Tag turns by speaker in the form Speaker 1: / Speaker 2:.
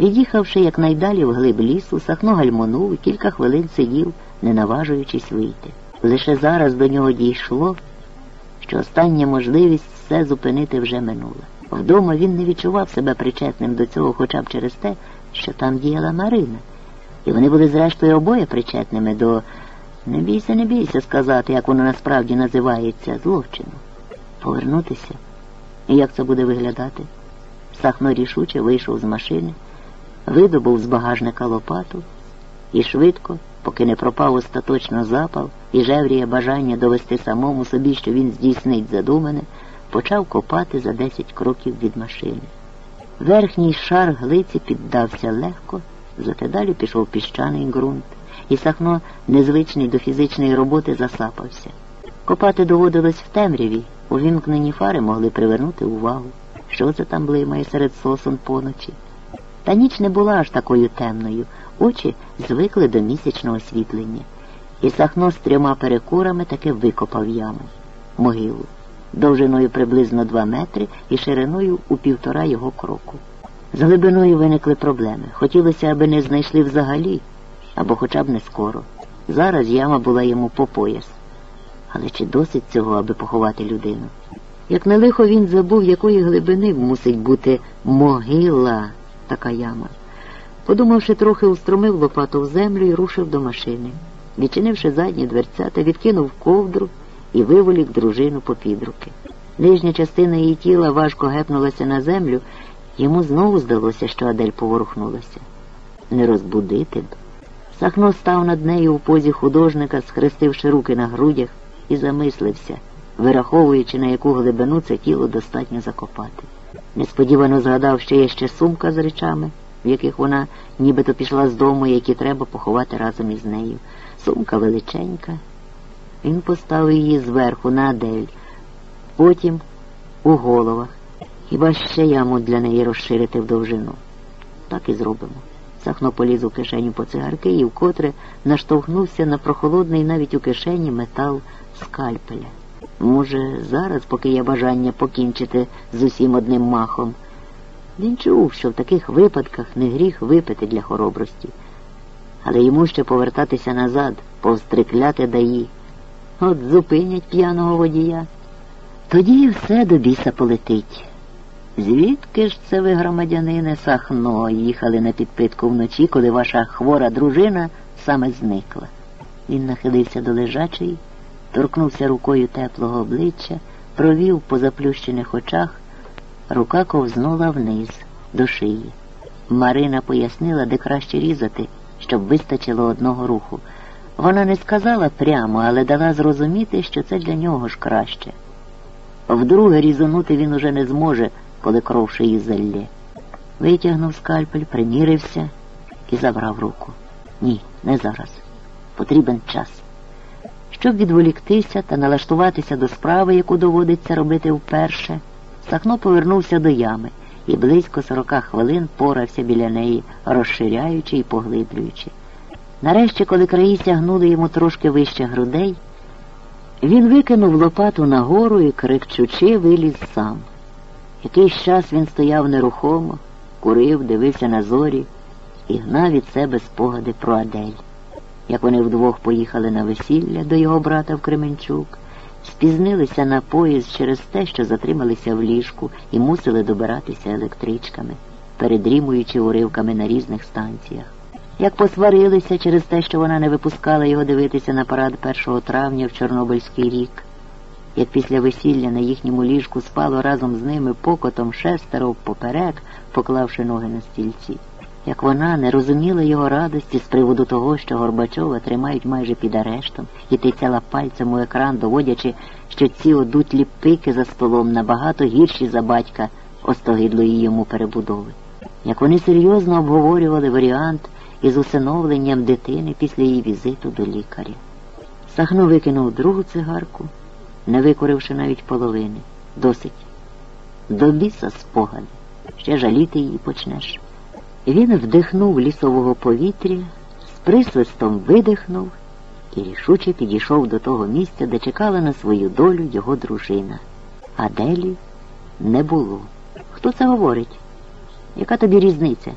Speaker 1: Від'їхавши якнайдалі в глиб лісу, Сахно гальмонув і кілька хвилин сидів, не наважуючись вийти. Лише зараз до нього дійшло, що остання можливість все зупинити вже минула. Вдома він не відчував себе причетним до цього хоча б через те, що там діяла Марина. І вони були, зрештою, обоє причетними до не бійся, не бійся сказати, як воно насправді називається, злочину. Повернутися. І як це буде виглядати? Сахно рішуче вийшов з машини, видобув з багажника лопату і швидко, поки не пропав остаточно запал і жевріє бажання довести самому собі, що він здійснить задумане, почав копати за десять кроків від машини. Верхній шар глиці піддався легко, зате далі пішов піщаний ґрунт, і Сахно, незвичний до фізичної роботи, засапався. Копати доводилось в темряві, увімкнені фари могли привернути увагу. Що це там блимає серед сосон поночі? Та ніч не була аж такою темною, очі звикли до місячного освітлення, і Сахно з трьома перекурами таки викопав яму, могилу, довжиною приблизно два метри і шириною у півтора його кроку. З глибиною виникли проблеми. Хотілося, аби не знайшли взагалі, або хоча б не скоро. Зараз яма була йому по пояс. Але чи досить цього, аби поховати людину? Як на лихо він забув, якої глибини мусить бути могила така яма. Подумавши трохи, устромив лопату в землю і рушив до машини. Відчинивши задні дверцята, відкинув ковдру і виволік дружину попід руки. Нижня частина її тіла важко гепнулася на землю, йому знову здалося, що Адель поворухнулася. Не розбудити б. Сахно став над нею у позі художника, схрестивши руки на грудях, і замислився, вираховуючи, на яку глибину це тіло достатньо закопати. Несподівано згадав, що є ще сумка з речами, в яких вона нібито пішла з дому, які треба поховати разом із нею. Сумка величенька. Він поставив її зверху на Адель, потім у головах. Хіба ще яму для неї розширити в довжину? Так і зробимо. Сахно поліз у кишеню по цигарки і вкотре наштовхнувся на прохолодний навіть у кишені метал скальпеля. Може, зараз, поки є бажання покінчити з усім одним махом. Він чув, що в таких випадках не гріх випити для хоробрості, але йому ще повертатися назад, повстрикляти даї. От зупинять п'яного водія. Тоді все до біса полетить. Звідки ж це ви, громадянине, Сахно, їхали на підпитку вночі, коли ваша хвора дружина саме зникла? Він нахилився до лежачої, торкнувся рукою теплого обличчя, провів по заплющених очах, рука ковзнула вниз, до шиї. Марина пояснила, де краще різати, щоб вистачило одного руху. Вона не сказала прямо, але дала зрозуміти, що це для нього ж краще. Вдруге різанути він уже не зможе коли кров шиї залє. Витягнув скальпель, примірився і забрав руку. Ні, не зараз. Потрібен час. Щоб відволіктися та налаштуватися до справи, яку доводиться робити вперше, Сахно повернувся до ями і близько сорока хвилин порався біля неї, розширяючи і поглиблюючи. Нарешті, коли краї сягнули йому трошки вище грудей, він викинув лопату нагору і, крикчучи, виліз сам. Якийсь час він стояв нерухомо, курив, дивився на зорі і гнав від себе спогади про Адель. Як вони вдвох поїхали на весілля до його брата в Кременчук, спізнилися на поїзд через те, що затрималися в ліжку і мусили добиратися електричками, передрімуючи уривками на різних станціях. Як посварилися через те, що вона не випускала його дивитися на парад 1 травня в Чорнобильський рік як після весілля на їхньому ліжку спало разом з ними покотом шестеро поперек, поклавши ноги на стільці. Як вона не розуміла його радості з приводу того, що Горбачова тримають майже під арештом, і тицяла пальцем у екран, доводячи, що ці одутлі пики за столом набагато гірші за батька остогидлої йому перебудови. Як вони серйозно обговорювали варіант із усиновленням дитини після її візиту до лікаря. Сахно викинув другу цигарку не викуривши навіть половини. Досить. До біса спогади. Ще жаліти її почнеш. Він вдихнув лісового повітря, з присвистом видихнув і рішуче підійшов до того місця, де чекала на свою долю його дружина. А Делі не було. Хто це говорить? Яка тобі різниця?